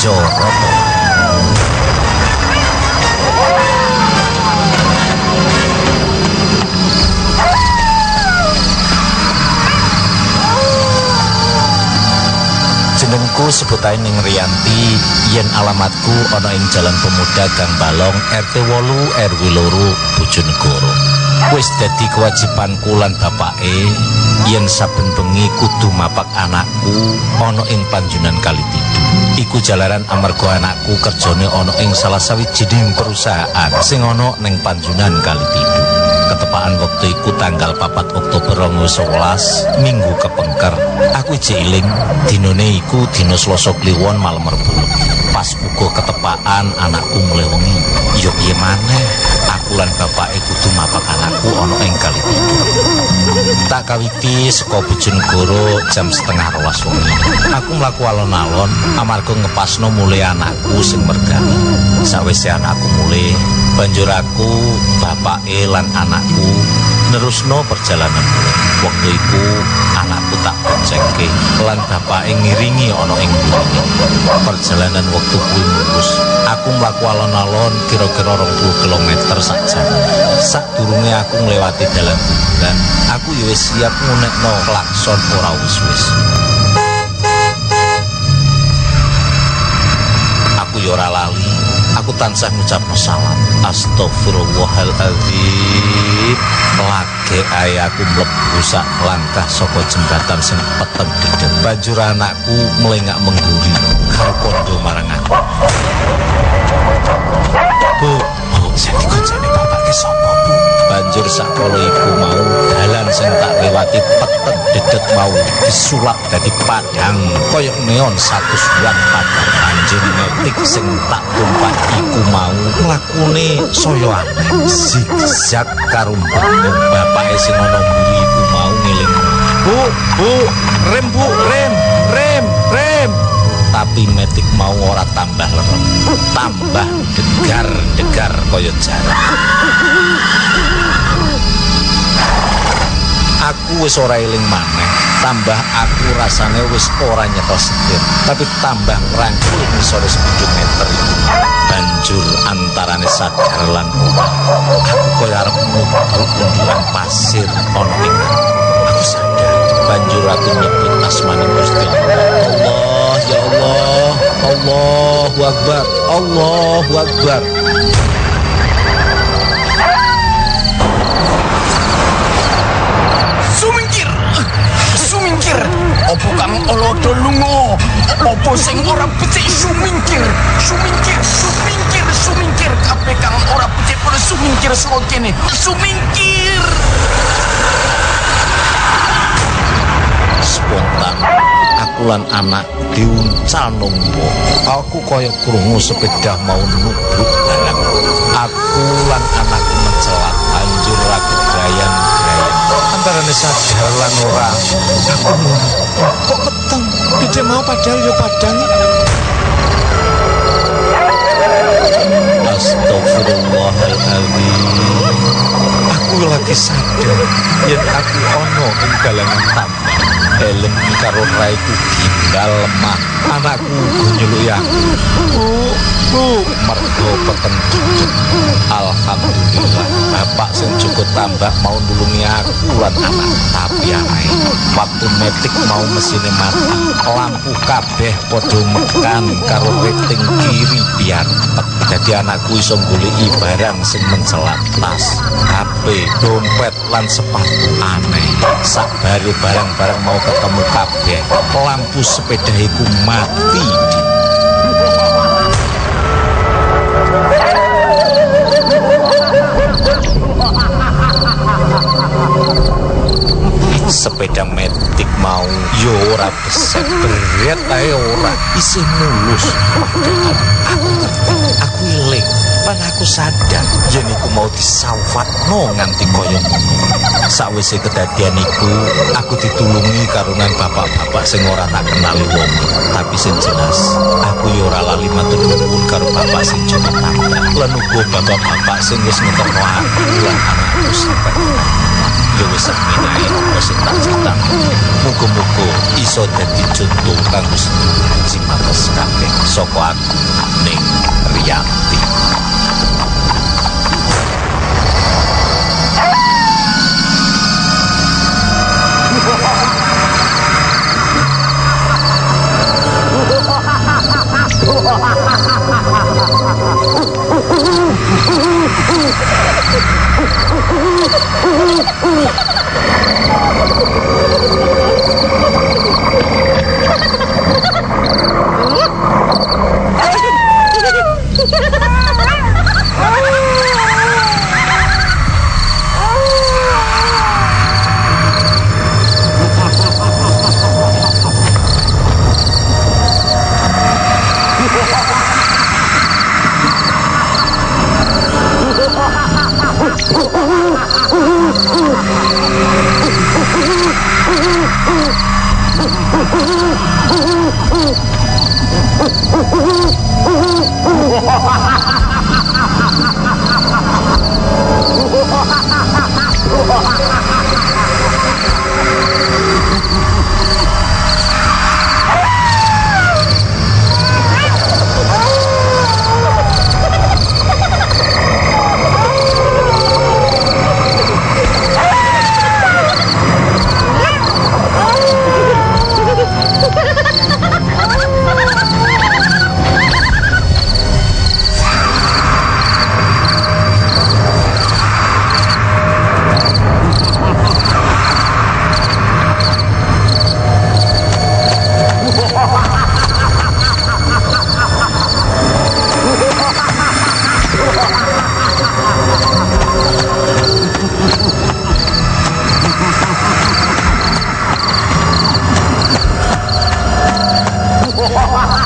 Joroto. Jenengku sebutain ning Rianti yen alamatku ana ing Jalan Pemuda Gang Balong RT 8 RW loro Bojonegoro. Wis dadi kewajibanku lan bapake yen saben bengi kudu mapak anakku ana ing panjunan Kalitidu. Iku jalaran amarga anakku kerjane ana ing salah sawijining perusahaan sing ana ning panjunan Kalitidu. Ketepaan waktu iku tanggal 4 Oktober 2011 Minggu kepengker Aku jeling dinone iku dina Selasa Kliwon malam Rebo Pas uga ketepaan anakku mulai wengi. Yo piye maneh? Aku lan bapake kudu mapak anakku ana ing kali Tak kawiti saka Bojonegoro jam setengah rolas wengi. Aku mlaku alon-alon amarga ngepasno mulai anakku sing mergani Sawise anakku mulai banjur aku bapake lan anakku nerusno perjalanan. Waktu iku anakku tak boncengke lan bapake ngiringi ana ing perjalanan waktu kuwi mulus. Aku mlaku alon-alon kira-kira 20 km sak jam sadurunge aku nglewati dalan kuburan aku ya wis siap ngunekno klakson ora wis-wis. Aku ya ora lali aku tansah ngucapno salam. Astagfirullahaladzim lage ae aku mlebu sak langkah saka jembatan sing peteng dedek banjur anakku melengak mengguri. Karo kondo marang aku. Bu bu sing dikoncane bapake sapa? bu banjur sakala iku mau dalan sing tak lewati peteng dedek mau disulap dadi padang. Koyok neon satu bulan padang. Banjir metik sing tak tumpak iku mau nglakune saya aneh. Zigzag karo mbok bapake sing ana mburi iku mau ngeling bu bu rem bu rem rem tapi metik mau ora tambah lerem tambah degar-degar kaya jarak aku wis ora eling maneh. Tambah aku rasane wis ora nyetel setir tapi tambah rangkul ngisore sepidung meter. Banjur antarane sadar lan ora aku kaya arep mlebu unduran pasir ana aku sadar banjur aku nyebut asmane Gusti Allah Allahu Akbar Allahu Akbar Sumingkir. Sumingkir. Opo kang olodo lunga? Opo sing ora becik sumingkir? Sumingkir, sumingkir, sumingkir. Kabeh kang ora becik pada sumingkir saka kene. Sumingkir. spontan lan anak diuncal nombo aku kaya krungu sepeda mau nubruk dalam aku lan anakku mencelat anjur aku gayang gayang antarane sadar lan ora. Kok keteng gede mau padahal yo padang. Astagfirullahaladzim. Aku lagi sadar. Yen aku ono ing galangan tambah Helm karo raiku gimbal lemah. Anakku nyeluk aku Bu, bu. Mergo Alhamdulillah. Bapak sing cukup tambah mau nulungi aku lan anak. Tapi aneh Waktu metik mau mesinnya mati Lampu kabeh podo mekan Karo rating kiri biar Jadi anakku iso goleki barang sing mencelat tas, HP, dompet lan sepatu aneh. Sak baru barang-barang mau ketemu kabeh, lampu sepeda iku mati. sepeda metik mau yo ora beset berat ae ora isih mulus aku aku pan aku sadar yen iku mau disawatno nganti kaya ngono sawise kedadian iku aku ditulungi karungan bapak-bapak sing ora tak kenali wong. Tapi sing jelas aku yo ora lali matur nuwun karo bapak sing coba tambah. Lan uga bapak-bapak sing wis ngetokno aku lan anakku sampai yo wis sakminae sing tak critani. Muga-muga iso dadi contoh kanggo jimates kabeh saka aku. Ning Riyanti. Oh! 哇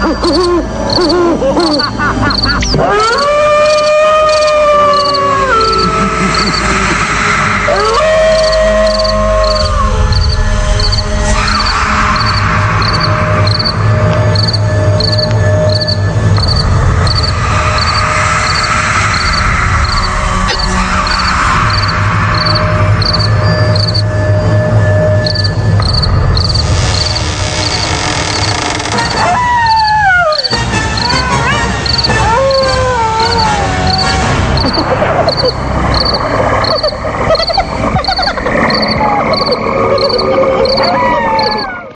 Ha ha ha ha ha!